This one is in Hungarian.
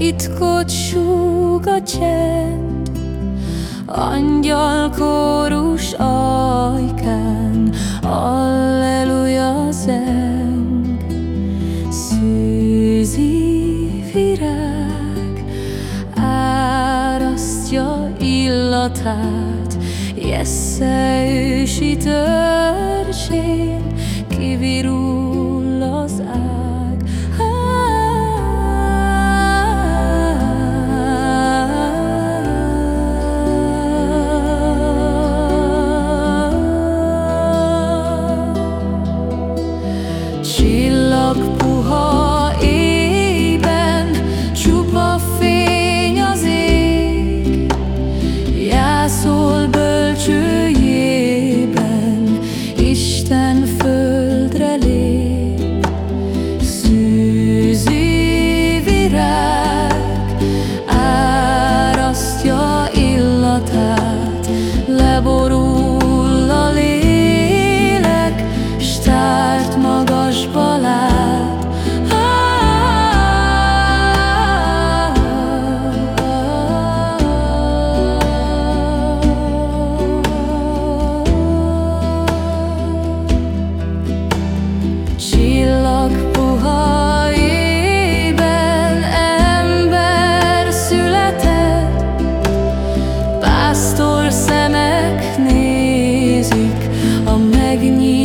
Titkot súg a csend Angyalkorus ajkán. Alleluja zeng Szűzi virág Árasztja illatát Jessze ősi törzsén огни.